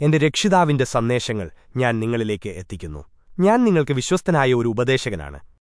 എന്റെ രക്ഷിതാവിന്റെ സന്ദേശങ്ങൾ ഞാൻ നിങ്ങളിലേക്ക് എത്തിക്കുന്നു. ഞാൻ നിങ്ങൾക്ക് വിശ്വസ്തനായ ഒരു ഉപദേശകനാണ്.